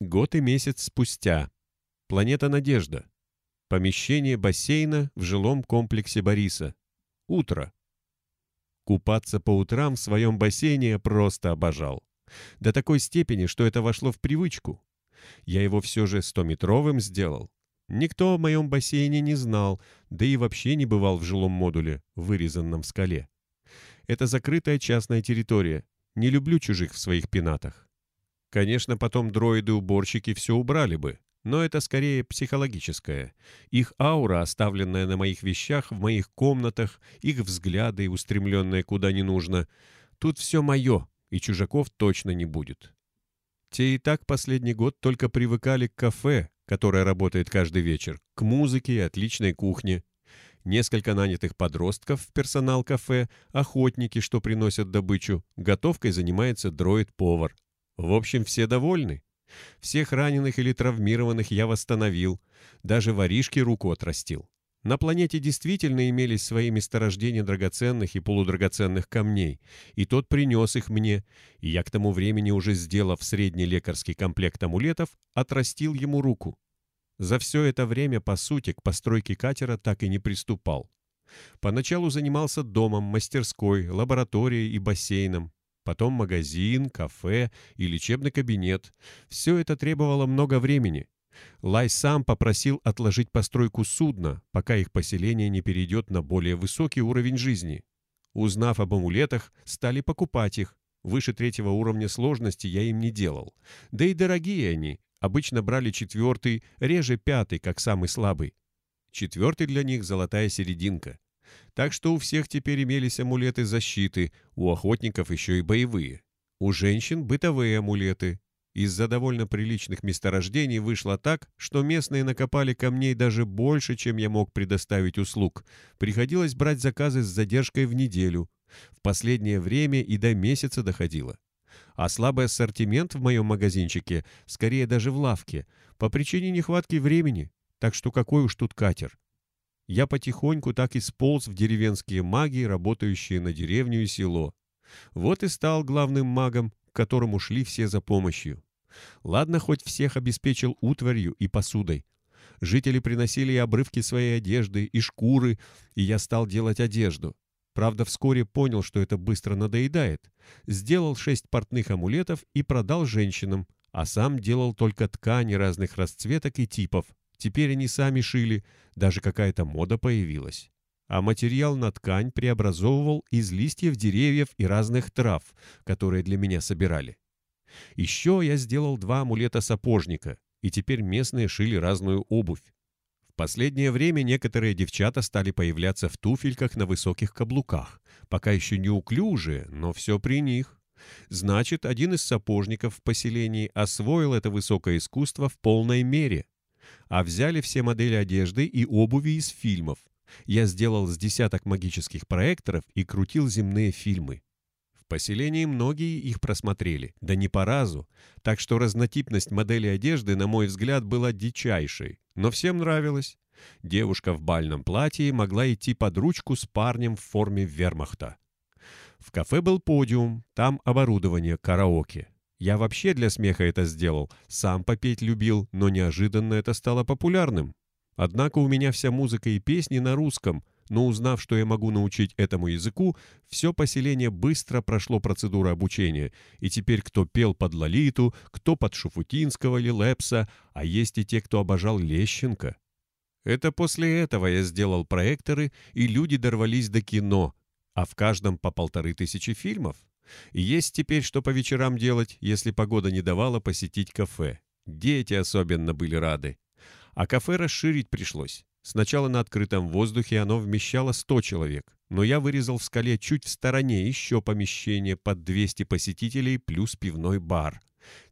Год и месяц спустя. Планета Надежда. Помещение бассейна в жилом комплексе Бориса. Утро. Купаться по утрам в своем бассейне просто обожал. До такой степени, что это вошло в привычку. Я его все же стометровым сделал. Никто о моем бассейне не знал, да и вообще не бывал в жилом модуле, вырезанном в скале. Это закрытая частная территория. Не люблю чужих в своих пенатах. Конечно, потом дроиды-уборщики все убрали бы, но это скорее психологическое. Их аура, оставленная на моих вещах, в моих комнатах, их взгляды, устремленные куда не нужно. Тут все мое, и чужаков точно не будет. Те и так последний год только привыкали к кафе, которое работает каждый вечер, к музыке и отличной кухне. Несколько нанятых подростков в персонал кафе, охотники, что приносят добычу, готовкой занимается дроид-повар. В общем, все довольны. Всех раненых или травмированных я восстановил, даже воришке руку отрастил. На планете действительно имелись свои месторождения драгоценных и полудрагоценных камней, и тот принес их мне, и я к тому времени, уже сделав средний лекарский комплект амулетов, отрастил ему руку. За все это время, по сути, к постройке катера так и не приступал. Поначалу занимался домом, мастерской, лабораторией и бассейном, потом магазин, кафе и лечебный кабинет. Все это требовало много времени. Лай сам попросил отложить постройку судна, пока их поселение не перейдет на более высокий уровень жизни. Узнав об амулетах, стали покупать их. Выше третьего уровня сложности я им не делал. Да и дорогие они. Обычно брали четвертый, реже пятый, как самый слабый. Четвертый для них золотая серединка. Так что у всех теперь имелись амулеты защиты, у охотников еще и боевые. У женщин бытовые амулеты. Из-за довольно приличных месторождений вышло так, что местные накопали камней даже больше, чем я мог предоставить услуг. Приходилось брать заказы с задержкой в неделю. В последнее время и до месяца доходило. А слабый ассортимент в моем магазинчике, скорее даже в лавке, по причине нехватки времени. Так что какой уж тут катер я потихоньку так и сполз в деревенские маги, работающие на деревню и село. Вот и стал главным магом, к которому шли все за помощью. Ладно, хоть всех обеспечил утварью и посудой. Жители приносили и обрывки своей одежды, и шкуры, и я стал делать одежду. Правда, вскоре понял, что это быстро надоедает. Сделал шесть портных амулетов и продал женщинам, а сам делал только ткани разных расцветок и типов, Теперь они сами шили, даже какая-то мода появилась. А материал на ткань преобразовывал из листьев деревьев и разных трав, которые для меня собирали. Еще я сделал два амулета сапожника, и теперь местные шили разную обувь. В последнее время некоторые девчата стали появляться в туфельках на высоких каблуках, пока еще неуклюжие, но все при них. Значит, один из сапожников в поселении освоил это высокое искусство в полной мере а взяли все модели одежды и обуви из фильмов. Я сделал с десяток магических проекторов и крутил земные фильмы. В поселении многие их просмотрели, да не по разу, так что разнотипность модели одежды, на мой взгляд, была дичайшей, но всем нравилось. Девушка в бальном платье могла идти под ручку с парнем в форме вермахта. В кафе был подиум, там оборудование, караоке. Я вообще для смеха это сделал, сам попеть любил, но неожиданно это стало популярным. Однако у меня вся музыка и песни на русском, но узнав, что я могу научить этому языку, все поселение быстро прошло процедуру обучения, и теперь кто пел под Лолиту, кто под Шуфутинского или Лепса, а есть и те, кто обожал Лещенко. Это после этого я сделал проекторы, и люди дорвались до кино, а в каждом по полторы тысячи фильмов. Есть теперь что по вечерам делать, если погода не давала посетить кафе. Дети особенно были рады. А кафе расширить пришлось. Сначала на открытом воздухе оно вмещало 100 человек, но я вырезал в скале чуть в стороне еще помещение под 200 посетителей плюс пивной бар.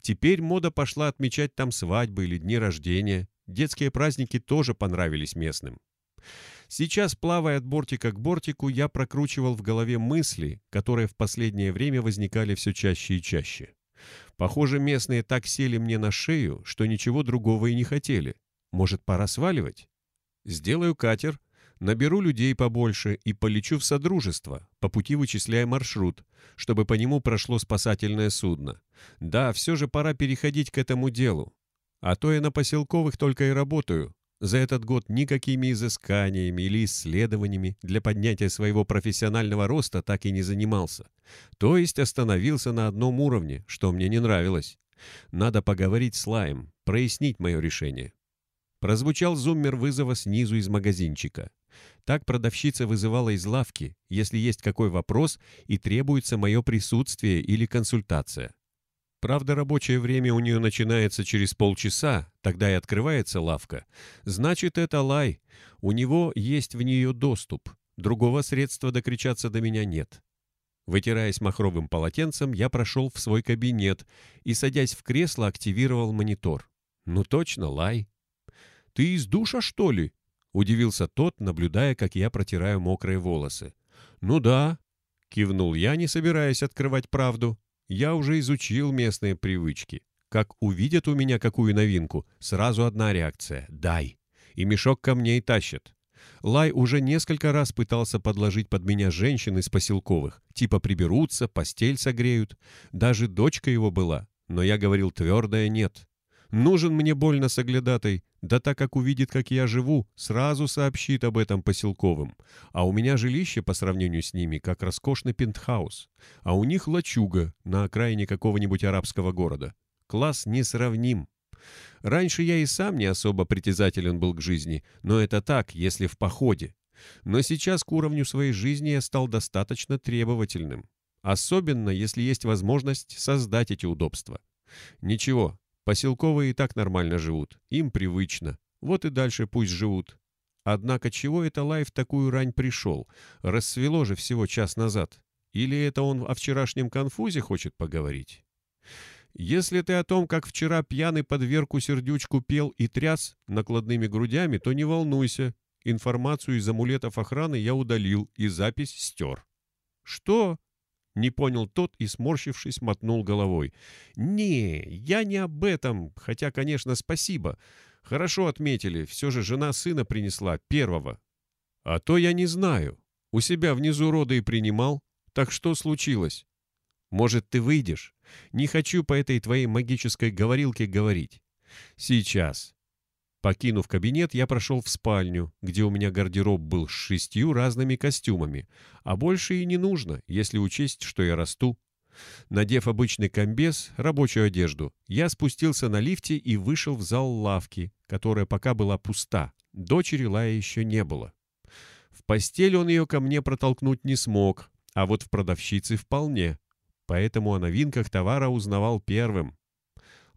Теперь мода пошла отмечать там свадьбы или дни рождения. Детские праздники тоже понравились местным. Сейчас, плавая от бортика к бортику, я прокручивал в голове мысли, которые в последнее время возникали все чаще и чаще. Похоже, местные так сели мне на шею, что ничего другого и не хотели. Может, пора сваливать? Сделаю катер, Наберу людей побольше и полечу в Содружество, по пути вычисляя маршрут, чтобы по нему прошло спасательное судно. Да, все же пора переходить к этому делу. А то я на поселковых только и работаю. За этот год никакими изысканиями или исследованиями для поднятия своего профессионального роста так и не занимался. То есть остановился на одном уровне, что мне не нравилось. Надо поговорить с Лаем, прояснить мое решение. Прозвучал зуммер вызова снизу из магазинчика. Так продавщица вызывала из лавки, если есть какой вопрос и требуется мое присутствие или консультация. Правда, рабочее время у нее начинается через полчаса, тогда и открывается лавка. Значит, это лай. У него есть в нее доступ. Другого средства докричаться до меня нет. Вытираясь махровым полотенцем, я прошел в свой кабинет и, садясь в кресло, активировал монитор. Ну точно, лай. «Ты из душа, что ли?» — удивился тот, наблюдая, как я протираю мокрые волосы. «Ну да», — кивнул я, не собираясь открывать правду. «Я уже изучил местные привычки. Как увидят у меня какую новинку, сразу одна реакция — дай. И мешок камней тащат. Лай уже несколько раз пытался подложить под меня женщин из поселковых. Типа приберутся, постель согреют. Даже дочка его была. Но я говорил твердое «нет». Нужен мне больно соглядатай, да так как увидит, как я живу, сразу сообщит об этом поселковым. А у меня жилище по сравнению с ними, как роскошный пентхаус. А у них лачуга на окраине какого-нибудь арабского города. Класс несравним. Раньше я и сам не особо притязателен был к жизни, но это так, если в походе. Но сейчас к уровню своей жизни я стал достаточно требовательным. Особенно, если есть возможность создать эти удобства. Ничего, Поселковые и так нормально живут, им привычно. Вот и дальше пусть живут. Однако чего это Лай такую рань пришел? Рассвело же всего час назад. Или это он о вчерашнем конфузе хочет поговорить? Если ты о том, как вчера пьяный под Верку сердючку пел и тряс накладными грудями, то не волнуйся. Информацию из амулетов охраны я удалил и запись стер. «Что?» Не понял тот и, сморщившись, мотнул головой. «Не, я не об этом, хотя, конечно, спасибо. Хорошо отметили, все же жена сына принесла, первого. А то я не знаю. У себя внизу рода и принимал. Так что случилось? Может, ты выйдешь? Не хочу по этой твоей магической говорилке говорить. Сейчас. Покинув кабинет, я прошел в спальню, где у меня гардероб был с шестью разными костюмами, а больше и не нужно, если учесть, что я расту. Надев обычный комбез, рабочую одежду, я спустился на лифте и вышел в зал лавки, которая пока была пуста. Дочери Лая еще не было. В постель он ее ко мне протолкнуть не смог, а вот в продавщице вполне. Поэтому о новинках товара узнавал первым.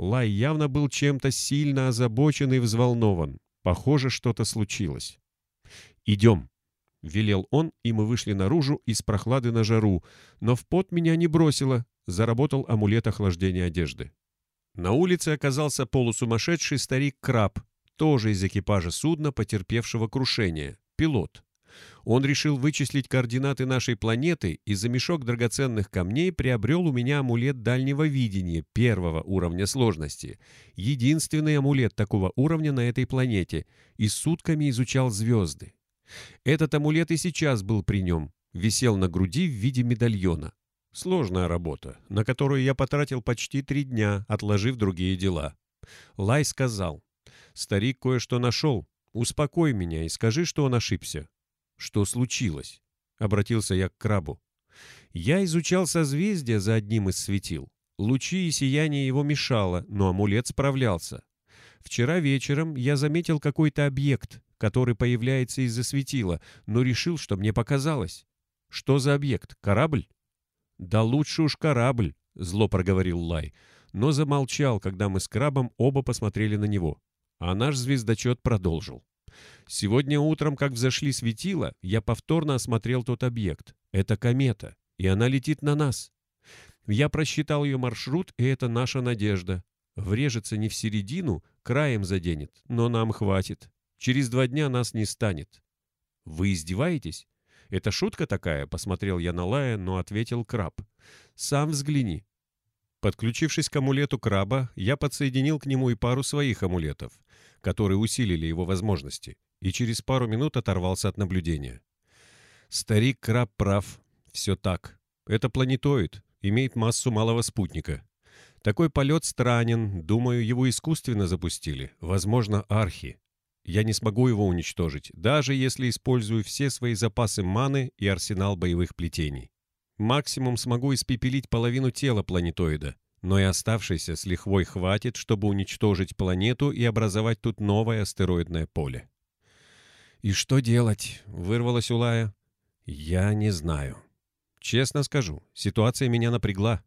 Лай явно был чем-то сильно озабочен и взволнован. Похоже, что-то случилось. «Идем», — велел он, и мы вышли наружу из прохлады на жару, но в пот меня не бросило, заработал амулет охлаждения одежды. На улице оказался полусумасшедший старик Краб, тоже из экипажа судна, потерпевшего крушение, пилот. Он решил вычислить координаты нашей планеты и за мешок драгоценных камней приобрел у меня амулет дальнего видения первого уровня сложности. Единственный амулет такого уровня на этой планете. И сутками изучал звезды. Этот амулет и сейчас был при нем. Висел на груди в виде медальона. Сложная работа, на которую я потратил почти три дня, отложив другие дела. Лай сказал, «Старик кое-что нашел. Успокой меня и скажи, что он ошибся. «Что случилось?» — обратился я к крабу. «Я изучал созвездие за одним из светил. Лучи и сияние его мешало, но амулет справлялся. Вчера вечером я заметил какой-то объект, который появляется из-за светила, но решил, что мне показалось. Что за объект? Корабль? Да лучше уж корабль, зло проговорил Лай, но замолчал, когда мы с крабом оба посмотрели на него. А наш звездочет продолжил. Сегодня утром, как взошли светила, я повторно осмотрел тот объект. Это комета, и она летит на нас. Я просчитал ее маршрут, и это наша надежда. Врежется не в середину, краем заденет, но нам хватит. Через два дня нас не станет. Вы издеваетесь? Это шутка такая, посмотрел я на Лая, но ответил краб. Сам взгляни. Подключившись к амулету краба, я подсоединил к нему и пару своих амулетов, которые усилили его возможности, и через пару минут оторвался от наблюдения. Старик Краб прав. Все так. Это планетоид, имеет массу малого спутника. Такой полет странен, думаю, его искусственно запустили, возможно, архи. Я не смогу его уничтожить, даже если использую все свои запасы маны и арсенал боевых плетений. Максимум смогу испепелить половину тела планетоида, но и оставшейся с лихвой хватит, чтобы уничтожить планету и образовать тут новое астероидное поле. «И что делать?» — вырвалась Улая. «Я не знаю. Честно скажу, ситуация меня напрягла.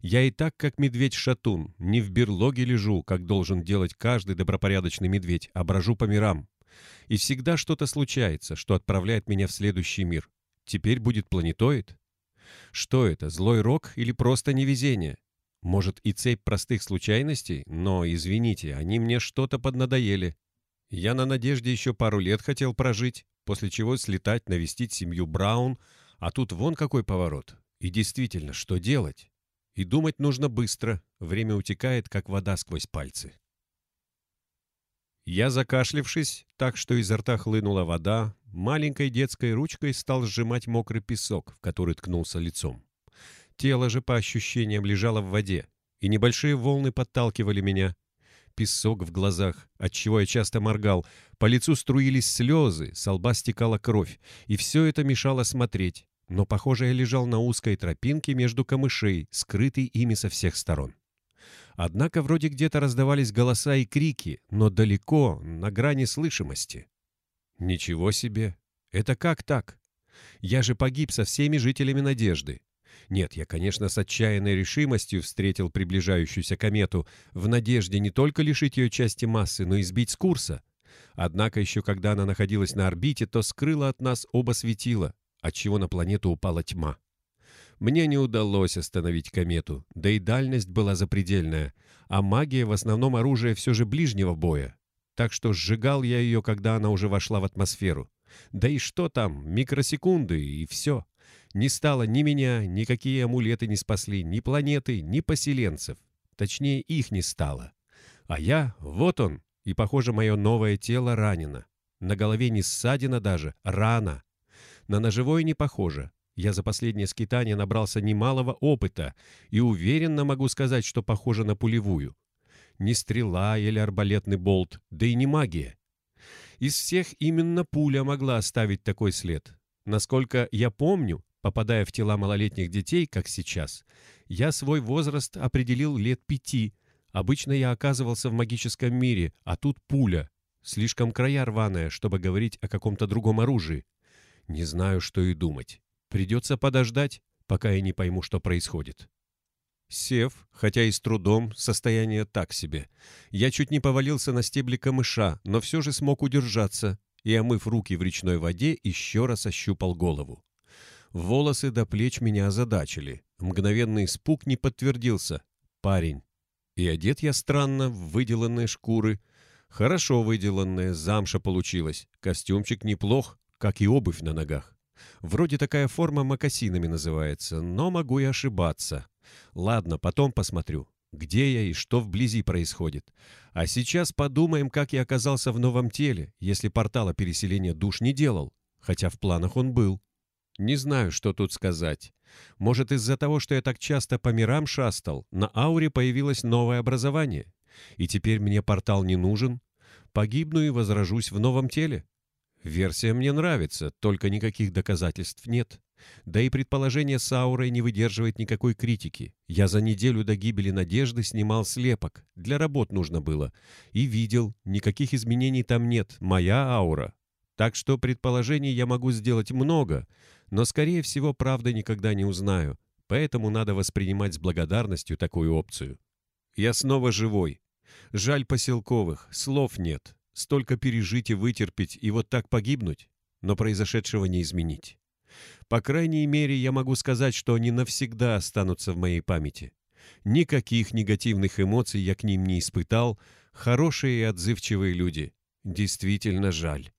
Я и так, как медведь-шатун, не в берлоге лежу, как должен делать каждый добропорядочный медведь, а брожу по мирам. И всегда что-то случается, что отправляет меня в следующий мир. Теперь будет планетоид? Что это, злой рок или просто невезение? Может, и цепь простых случайностей, но, извините, они мне что-то поднадоели. Я на надежде еще пару лет хотел прожить, после чего слетать, навестить семью Браун, а тут вон какой поворот. И действительно, что делать? И думать нужно быстро, время утекает, как вода сквозь пальцы. Я, закашлившись, так что изо рта хлынула вода, маленькой детской ручкой стал сжимать мокрый песок, в который ткнулся лицом. Тело же, по ощущениям, лежало в воде, и небольшие волны подталкивали меня. Песок в глазах, отчего я часто моргал, по лицу струились слезы, с лба стекала кровь, и все это мешало смотреть, но, похоже, я лежал на узкой тропинке между камышей, скрытый ими со всех сторон. Однако вроде где-то раздавались голоса и крики, но далеко, на грани слышимости. Ничего себе! Это как так? Я же погиб со всеми жителями Надежды. Нет, я, конечно, с отчаянной решимостью встретил приближающуюся комету, в надежде не только лишить ее части массы, но и сбить с курса. Однако еще когда она находилась на орбите, то скрыла от нас оба светила, отчего на планету упала тьма. Мне не удалось остановить комету, да и дальность была запредельная, а магия в основном оружие все же ближнего боя. Так что сжигал я ее, когда она уже вошла в атмосферу. Да и что там, микросекунды, и все. Не стало ни меня, никакие амулеты не спасли, ни планеты, ни поселенцев. Точнее, их не стало. А я, вот он, и, похоже, мое новое тело ранено. На голове не ссадина даже, рана. На ножевое не похоже. Я за последнее скитание набрался немалого опыта и уверенно могу сказать, что похоже на пулевую. Не стрела или арбалетный болт, да и не магия. Из всех именно пуля могла оставить такой след. Насколько я помню, попадая в тела малолетних детей, как сейчас, я свой возраст определил лет пяти. Обычно я оказывался в магическом мире, а тут пуля. Слишком края рваная, чтобы говорить о каком-то другом оружии. Не знаю, что и думать. Придется подождать, пока я не пойму, что происходит. Сев, хотя и с трудом, состояние так себе. Я чуть не повалился на стебли камыша, но все же смог удержаться и, омыв руки в речной воде, еще раз ощупал голову. Волосы до плеч меня озадачили. Мгновенный испуг не подтвердился. Парень. И одет я странно, в выделанные шкуры. Хорошо выделанные, замша получилась. Костюмчик неплох, как и обувь на ногах. Вроде такая форма мокасинами называется, но могу и ошибаться. Ладно, потом посмотрю, где я и что вблизи происходит. А сейчас подумаем, как я оказался в новом теле, если портала переселения душ не делал, хотя в планах он был. Не знаю, что тут сказать. Может, из-за того, что я так часто по мирам шастал, на ауре появилось новое образование, и теперь мне портал не нужен? Погибну и возражусь в новом теле? Версия мне нравится, только никаких доказательств нет. Да и предположение с аурой не выдерживает никакой критики. Я за неделю до гибели Надежды снимал слепок. Для работ нужно было. И видел, никаких изменений там нет. Моя аура. Так что предположений я могу сделать много, но, скорее всего, правды никогда не узнаю. Поэтому надо воспринимать с благодарностью такую опцию. Я снова живой. Жаль поселковых, слов нет. Столько пережить и вытерпеть, и вот так погибнуть? Но произошедшего не изменить. По крайней мере, я могу сказать, что они навсегда останутся в моей памяти. Никаких негативных эмоций я к ним не испытал. Хорошие и отзывчивые люди. Действительно жаль.